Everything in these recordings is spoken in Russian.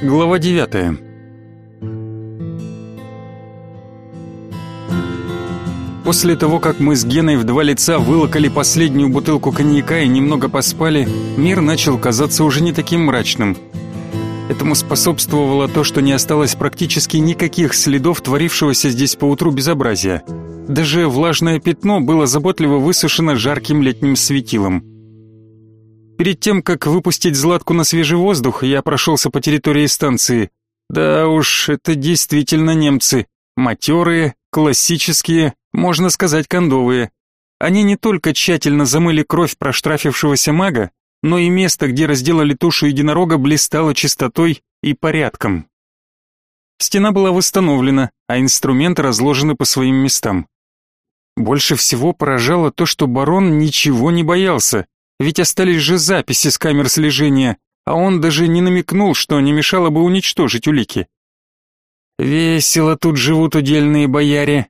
Глава 9. После того, как мы с Геной в два лица вылокали последнюю бутылку коньяка и немного поспали, мир начал казаться уже не таким мрачным. Этому способствовало то, что не осталось практически никаких следов творившегося здесь поутру безобразия. Даже влажное пятно было заботливо высушено жарким летним светилом. Перед тем, как выпустить Златку на свежий воздух, я прошелся по территории станции. Да уж, это действительно немцы. Матерые, классические, можно сказать, кондовые. Они не только тщательно замыли кровь проштрафившегося мага, но и место, где разделали тушу единорога, блистало чистотой и порядком. Стена была восстановлена, а инструменты разложены по своим местам. Больше всего поражало то, что барон ничего не боялся, ведь остались же записи с камер слежения, а он даже не намекнул, что не мешало бы уничтожить улики. Весело тут живут удельные бояре,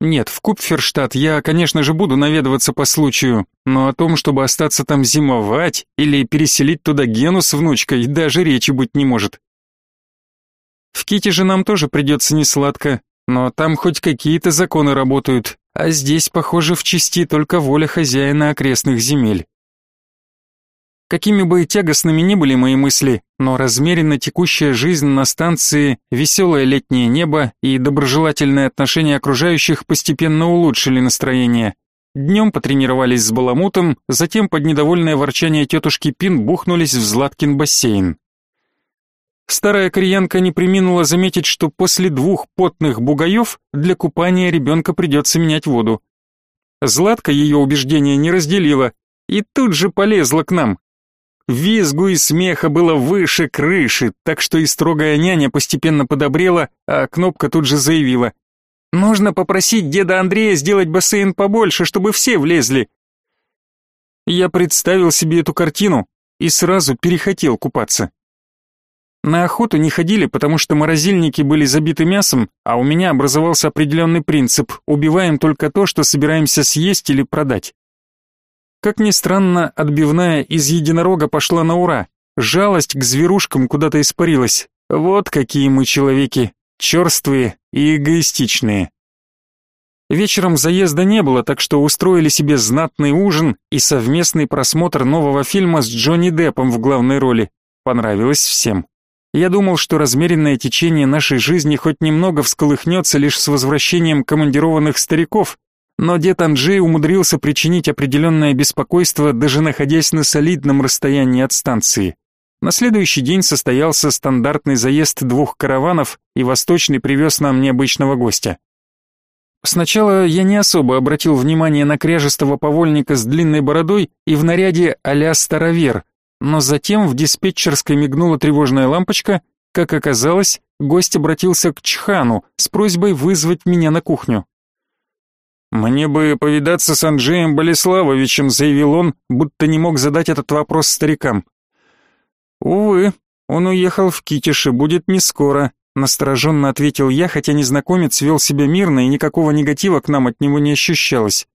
нет, в Купферштадт я, конечно же, буду наведываться по случаю, но о том, чтобы остаться там зимовать или переселить туда Гену с внучкой, даже речи быть не может. В Ките же нам тоже придется несладко, но там хоть какие-то законы работают, а здесь, похоже, в части только воля хозяина окрестных земель. Какими бы тягостными ни были мои мысли, но размеренно текущая жизнь на станции, веселое летнее небо и доброжелательное отношение окружающих постепенно улучшили настроение. Днем потренировались с баламутом, затем под недовольное ворчание тетушки Пин бухнулись в Златкин бассейн. Старая кореянка не приминула заметить, что после двух потных бугаев для купания ребенка придется менять воду. Златка ее убеждения не разделила и тут же полезла к нам, Визгу и смеха было выше крыши, так что и строгая няня постепенно подобрела, а Кнопка тут же заявила. «Нужно попросить деда Андрея сделать бассейн побольше, чтобы все влезли». Я представил себе эту картину и сразу перехотел купаться. На охоту не ходили, потому что морозильники были забиты мясом, а у меня образовался определенный принцип – убиваем только то, что собираемся съесть или продать. Как ни странно, отбивная из единорога пошла на ура. Жалость к зверушкам куда-то испарилась. Вот какие мы человеки, черствые и эгоистичные. Вечером заезда не было, так что устроили себе знатный ужин и совместный просмотр нового фильма с Джонни Деппом в главной роли. Понравилось всем. Я думал, что размеренное течение нашей жизни хоть немного всколыхнется лишь с возвращением командированных стариков, но дед Анджей умудрился причинить определенное беспокойство, даже находясь на солидном расстоянии от станции. На следующий день состоялся стандартный заезд двух караванов, и Восточный привез нам необычного гостя. Сначала я не особо обратил внимание на кряжестого повольника с длинной бородой и в наряде а-ля старовер, но затем в диспетчерской мигнула тревожная лампочка, как оказалось, гость обратился к Чхану с просьбой вызвать меня на кухню. «Мне бы повидаться с Анджеем Болеславовичем», — заявил он, будто не мог задать этот вопрос старикам. «Увы, он уехал в Китиш будет не скоро», — настороженно ответил я, хотя незнакомец вел себя мирно и никакого негатива к нам от него не ощущалось.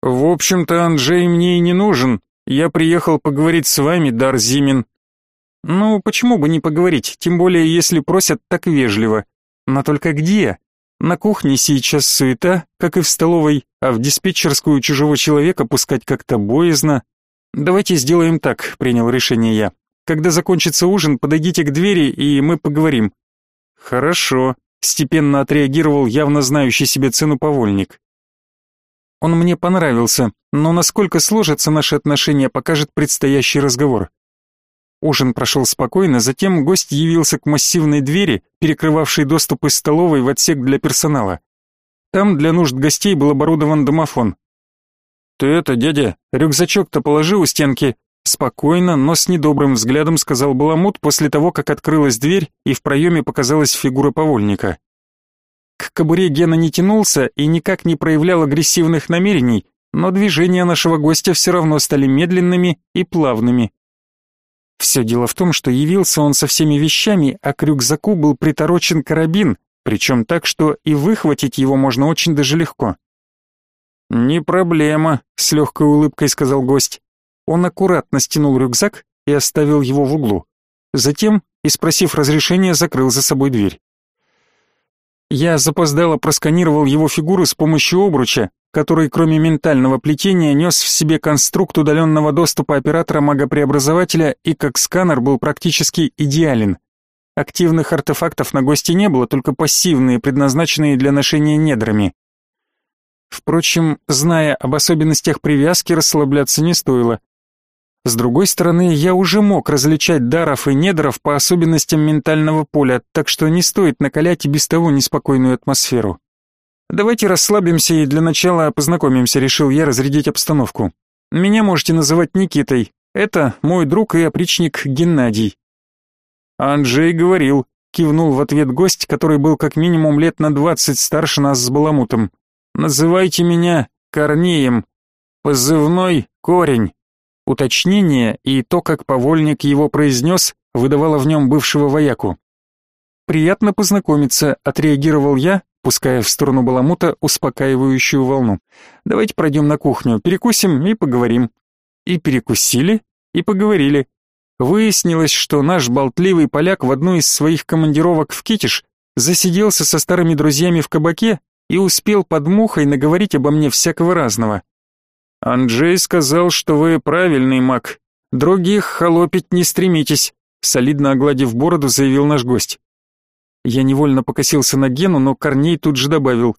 «В общем-то, Анджей мне и не нужен. Я приехал поговорить с вами, Дар Зимин». «Ну, почему бы не поговорить, тем более если просят так вежливо. Но только где?» На кухне сейчас суета, как и в столовой, а в диспетчерскую чужого человека пускать как-то боязно. Давайте сделаем так, принял решение я. Когда закончится ужин, подойдите к двери, и мы поговорим. Хорошо, степенно отреагировал явно знающий себе цену повольник. Он мне понравился, но насколько сложатся наши отношения, покажет предстоящий разговор. Ужин прошел спокойно, затем гость явился к массивной двери, перекрывавшей доступ из столовой в отсек для персонала. Там для нужд гостей был оборудован домофон. «Ты это, дядя, рюкзачок-то положи у стенки», Спокойно, но с недобрым взглядом сказал Баламут после того, как открылась дверь и в проеме показалась фигура повольника. К кобуре Гена не тянулся и никак не проявлял агрессивных намерений, но движения нашего гостя все равно стали медленными и плавными. Все дело в том, что явился он со всеми вещами, а к рюкзаку был приторочен карабин, причем так, что и выхватить его можно очень даже легко. «Не проблема», — с легкой улыбкой сказал гость. Он аккуратно стянул рюкзак и оставил его в углу. Затем, и спросив разрешения, закрыл за собой дверь. Я запоздало просканировал его фигуру с помощью обруча, который кроме ментального плетения нес в себе конструкт удаленного доступа оператора магопреобразователя и как сканер был практически идеален. Активных артефактов на гости не было, только пассивные, предназначенные для ношения недрами. Впрочем, зная об особенностях привязки, расслабляться не стоило. С другой стороны, я уже мог различать даров и недров по особенностям ментального поля, так что не стоит накалять и без того неспокойную атмосферу. Давайте расслабимся и для начала познакомимся, решил я разрядить обстановку. Меня можете называть Никитой. Это мой друг и опричник Геннадий. Анджей говорил, кивнул в ответ гость, который был как минимум лет на двадцать старше нас с Баламутом. Называйте меня Корнеем. Позывной Корень. Уточнение и то, как повольник его произнес, выдавало в нем бывшего вояку. «Приятно познакомиться», — отреагировал я, пуская в сторону Баламута успокаивающую волну. «Давайте пройдем на кухню, перекусим и поговорим». И перекусили, и поговорили. Выяснилось, что наш болтливый поляк в одну из своих командировок в Китиш засиделся со старыми друзьями в кабаке и успел под мухой наговорить обо мне всякого разного. «Анджей сказал, что вы правильный маг. Других холопить не стремитесь», солидно огладив бороду, заявил наш гость. Я невольно покосился на Гену, но Корней тут же добавил.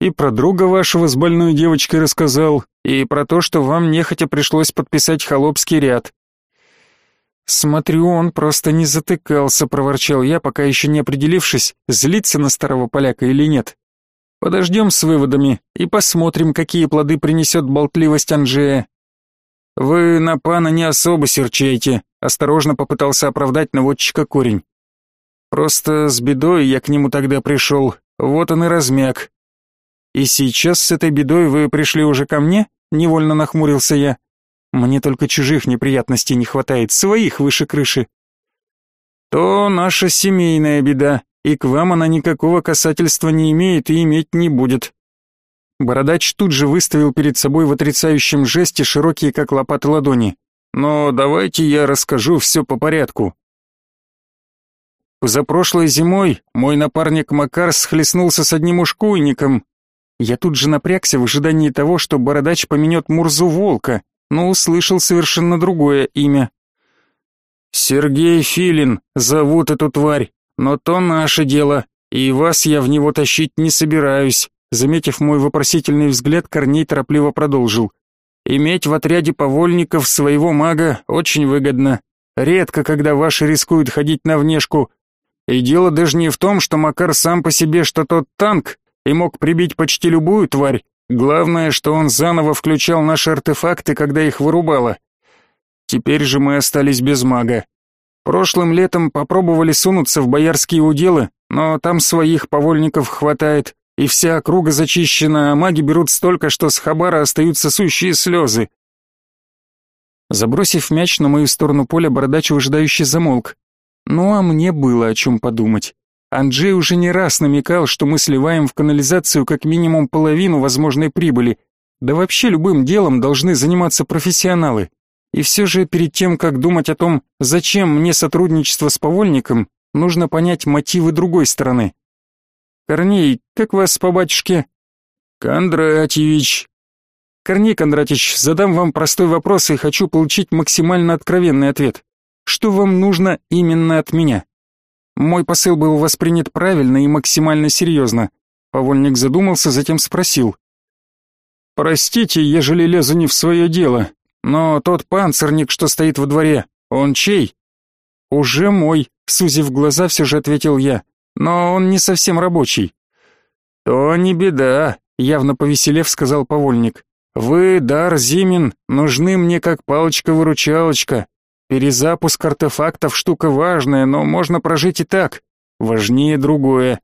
«И про друга вашего с больной девочкой рассказал, и про то, что вам нехотя пришлось подписать холопский ряд». «Смотрю, он просто не затыкался», — проворчал я, пока еще не определившись, злиться на старого поляка или нет. Подождем с выводами и посмотрим, какие плоды принесет болтливость Анжея. Вы на пана не особо серчаете, осторожно попытался оправдать наводчика корень. Просто с бедой я к нему тогда пришел, вот он и размяк. И сейчас с этой бедой вы пришли уже ко мне? Невольно нахмурился я. Мне только чужих неприятностей не хватает, своих выше крыши. То наша семейная беда, и к вам она никакого касательства не имеет и иметь не будет. Бородач тут же выставил перед собой в отрицающем жесте широкие как лопаты ладони. Но давайте я расскажу все по порядку. За прошлой зимой мой напарник Макар схлестнулся с одним ушкуйником. Я тут же напрягся в ожидании того, что бородач поменет Мурзу Волка, но услышал совершенно другое имя. Сергей Филин зовут эту тварь. Но то наше дело, и вас я в него тащить не собираюсь. Заметив мой вопросительный взгляд, Корней торопливо продолжил. Иметь в отряде повольников своего мага очень выгодно. Редко, когда ваши рискуют ходить на внешку. И дело даже не в том, что Макар сам по себе, что тот танк, и мог прибить почти любую тварь. Главное, что он заново включал наши артефакты, когда их вырубало. Теперь же мы остались без мага. Прошлым летом попробовали сунуться в боярские уделы, но там своих повольников хватает, и вся округа зачищена, а маги берут столько, что с хабара остаются сущие слезы. Забросив мяч на мою сторону поля, бородач выжидающий замолк. Ну а мне было о чем подумать. Анджей уже не раз намекал, что мы сливаем в канализацию как минимум половину возможной прибыли. Да вообще любым делом должны заниматься профессионалы. И все же перед тем, как думать о том, зачем мне сотрудничество с повольником, нужно понять мотивы другой стороны. Корней, как вас по батюшке? Кондратьевич. Корней Кондратьевич, задам вам простой вопрос и хочу получить максимально откровенный ответ. Что вам нужно именно от меня? Мой посыл был воспринят правильно и максимально серьезно. Повольник задумался, затем спросил. «Простите, ежели лезу не в свое дело, но тот панцирник, что стоит во дворе, он чей? Уже мой, сузив глаза, все же ответил я. Но он не совсем рабочий. То не беда, явно повеселев, сказал повольник. Вы, Дар Зимин, нужны мне как палочка-выручалочка. Перезапуск артефактов штука важная, но можно прожить и так. Важнее другое.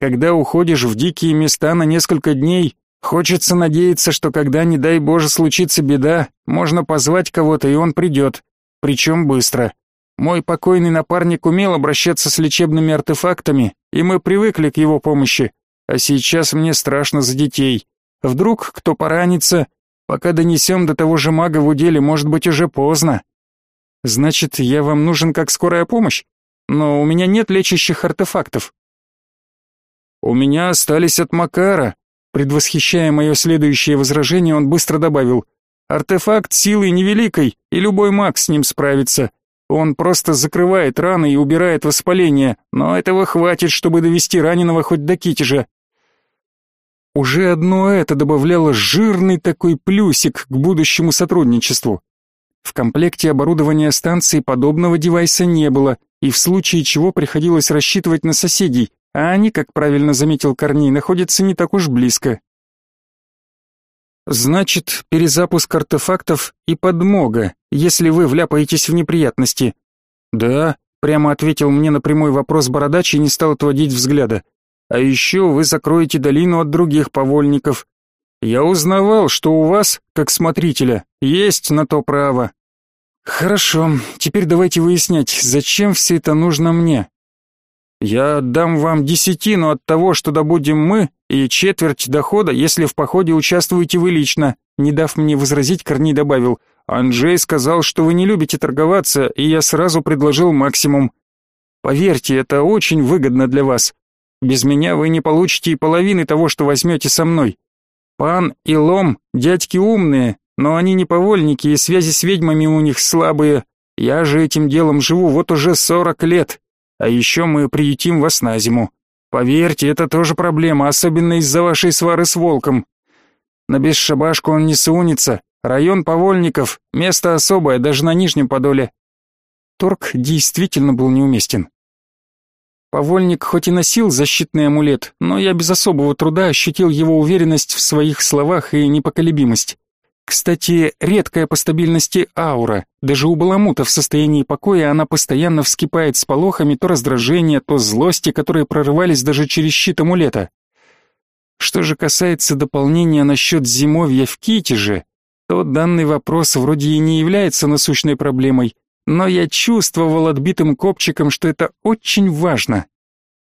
Когда уходишь в дикие места на несколько дней, Хочется надеяться, что когда, не дай Боже, случится беда, можно позвать кого-то, и он придет. Причем быстро. Мой покойный напарник умел обращаться с лечебными артефактами, и мы привыкли к его помощи. А сейчас мне страшно за детей. Вдруг кто поранится, пока донесем до того же мага в уделе, может быть уже поздно. Значит, я вам нужен как скорая помощь? Но у меня нет лечащих артефактов. У меня остались от Макара. Предвосхищая мое следующее возражение, он быстро добавил: Артефакт силы невеликой, и любой маг с ним справится. Он просто закрывает раны и убирает воспаление, но этого хватит, чтобы довести раненого хоть до китежа. Уже одно это добавляло жирный такой плюсик к будущему сотрудничеству. В комплекте оборудования станции подобного девайса не было, и в случае чего приходилось рассчитывать на соседей, а они, как правильно заметил Корней, находятся не так уж близко. Значит, перезапуск артефактов и подмога, если вы вляпаетесь в неприятности. Да, прямо ответил мне на прямой вопрос бородач и не стал отводить взгляда. А еще вы закроете долину от других повольников, я узнавал, что у вас, как смотрителя, есть на то право. Хорошо, теперь давайте выяснять, зачем все это нужно мне. Я отдам вам десятину от того, что добудем мы, и четверть дохода, если в походе участвуете вы лично. Не дав мне возразить, Корней добавил: "Анджей сказал, что вы не любите торговаться, и я сразу предложил максимум. Поверьте, это очень выгодно для вас. Без меня вы не получите и половины того, что возьмете со мной. Пан и Лом дядьки умные, но они не повольники, и связи с ведьмами у них слабые. Я же этим делом живу вот уже сорок лет. А еще мы приютим вас на зиму. Поверьте, это тоже проблема, особенно из-за вашей свары с волком. На бесшабашку он не сунется. Район повольников, место особое, даже на Нижнем Подоле. Торг действительно был неуместен. Повольник хоть и носил защитный амулет, но я без особого труда ощутил его уверенность в своих словах и непоколебимость. Кстати, редкая по стабильности аура. Даже у Баламута в состоянии покоя она постоянно вскипает с полохами то раздражения, то злости, которые прорывались даже через щит амулета. Что же касается дополнения насчет зимовья в Китеже, то данный вопрос вроде и не является насущной проблемой, но я чувствовал отбитым копчиком, что это очень важно.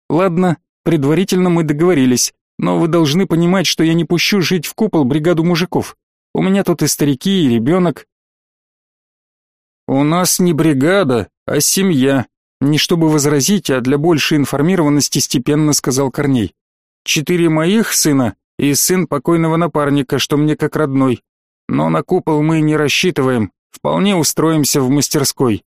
Ладно, предварительно мы договорились, но вы должны понимать, что я не пущу жить в купол бригаду мужиков. У меня тут и старики, и ребенок. У нас не бригада, а семья. Не чтобы возразить, а для большей информированности степенно сказал Корней. Четыре моих сына и сын покойного напарника, что мне как родной. Но на купол мы не рассчитываем, Вполне устроимся в мастерской.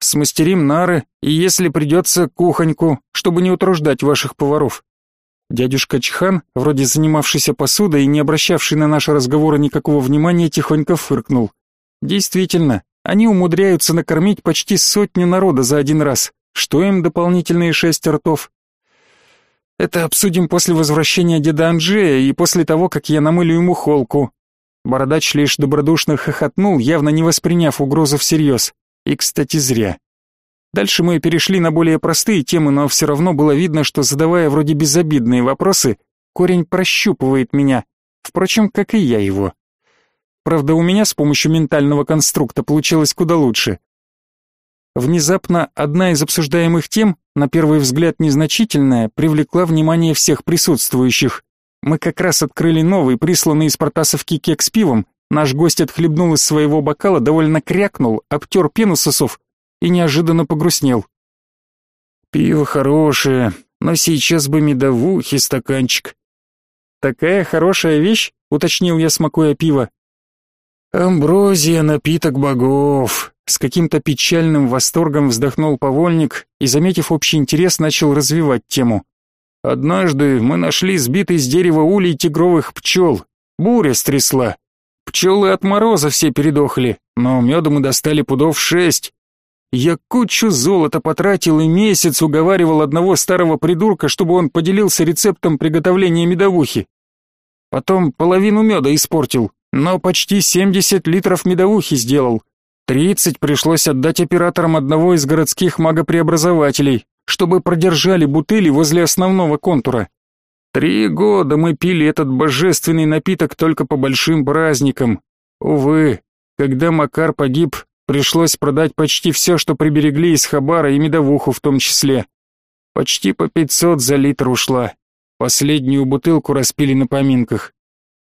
Смастерим нары, и если придется, кухоньку, чтобы не утруждать ваших поваров. Дядюшка Чхан, вроде занимавшийся посудой и не обращавший на наши разговоры никакого внимания, тихонько фыркнул. Действительно, они умудряются накормить почти сотню народа за один раз. Что им дополнительные шесть ртов? Это обсудим после возвращения деда Анджея и после того, как я намылю ему холку, Бородач лишь добродушно хохотнул, явно не восприняв угрозу всерьез. И, кстати, зря. Дальше мы перешли на более простые темы, но все равно было видно, что, задавая вроде безобидные вопросы, корень прощупывает меня, впрочем, как и я его. Правда, у меня с помощью ментального конструкта получилось куда лучше. Внезапно одна из обсуждаемых тем, на первый взгляд незначительная, привлекла внимание всех присутствующих. Мы как раз открыли новый, присланный из Протасовки кек с пивом. Наш гость отхлебнул из своего бокала, довольно крякнул, обтер пену с усов и неожиданно погрустнел. «Пиво хорошее, но сейчас бы медовухи стаканчик». «Такая хорошая вещь?» — уточнил я, смакуя пиво. «Амброзия, напиток богов!» С каким-то печальным восторгом вздохнул повольник и, заметив общий интерес, начал развивать тему. Однажды мы нашли сбитый с дерева улей тигровых пчел. Буря стрясла. Пчелы от мороза все передохли, но меда мы достали пудов шесть. Я кучу золота потратил и месяц уговаривал одного старого придурка, чтобы он поделился рецептом приготовления медовухи. Потом половину меда испортил, но почти 70 литров медовухи сделал. 30 пришлось отдать операторам одного из городских магопреобразователей, чтобы продержали бутыли возле основного контура. Три года мы пили этот божественный напиток только по большим праздникам. Увы, когда Макар погиб, пришлось продать почти все, что приберегли из Хабара и медовуху в том числе. Почти по пятьсот за литр ушла. Последнюю бутылку распили на поминках.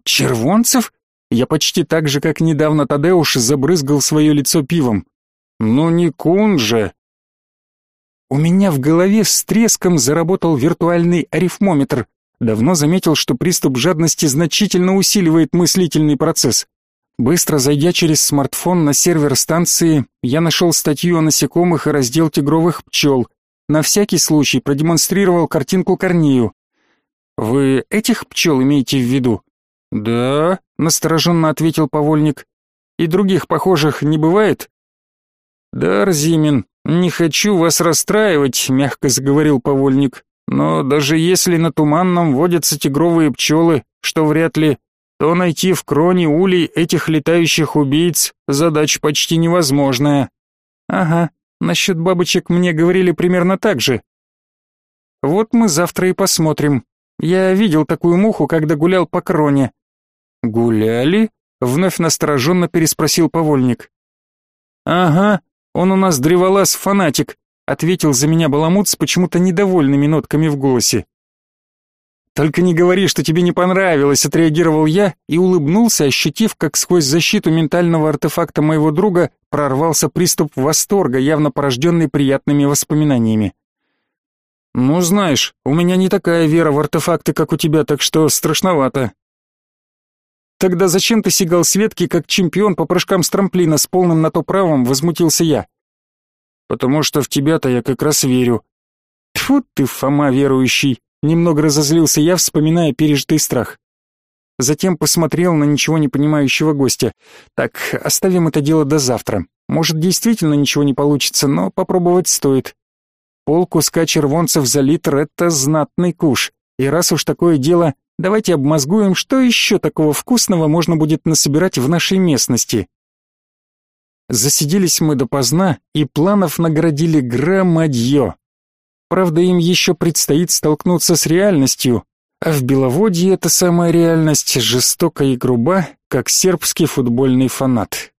Червонцев? Я почти так же, как недавно Тадеуш, забрызгал свое лицо пивом. Ну не кун же. У меня в голове с треском заработал виртуальный арифмометр. Давно заметил, что приступ жадности значительно усиливает мыслительный процесс. Быстро зайдя через смартфон на сервер станции, я нашел статью о насекомых и раздел тигровых пчел. На всякий случай продемонстрировал картинку Корнею. «Вы этих пчел имеете в виду?» «Да», — настороженно ответил повольник. «И других похожих не бывает?» «Да, Арзимин, не хочу вас расстраивать», — мягко заговорил повольник. «Но даже если на Туманном водятся тигровые пчелы, что вряд ли, то найти в кроне улей этих летающих убийц задача почти невозможная». «Ага, насчет бабочек мне говорили примерно так же». «Вот мы завтра и посмотрим. Я видел такую муху, когда гулял по кроне». «Гуляли?» — вновь настороженно переспросил повольник. «Ага, он у нас древолаз-фанатик», — ответил за меня Баламут с почему-то недовольными нотками в голосе. «Только не говори, что тебе не понравилось», — отреагировал я и улыбнулся, ощутив, как сквозь защиту ментального артефакта моего друга прорвался приступ восторга, явно порожденный приятными воспоминаниями. «Ну, знаешь, у меня не такая вера в артефакты, как у тебя, так что страшновато». «Тогда зачем ты сигал с ветки, как чемпион по прыжкам с трамплина с полным на то правом?» — возмутился я. «Потому что в тебя-то я как раз верю». Тьфу ты, Фома верующий, немного разозлился я, вспоминая пережитый страх. Затем посмотрел на ничего не понимающего гостя. Так, оставим это дело до завтра. Может, действительно ничего не получится, но попробовать стоит. Пол куска червонцев за литр — это знатный куш. И раз уж такое дело, давайте обмозгуем, что еще такого вкусного можно будет насобирать в нашей местности. Засиделись мы допоздна, и планов наградили громадье. Правда, им еще предстоит столкнуться с реальностью, а в Беловодье эта самая реальность жестока и груба, как сербский футбольный фанат.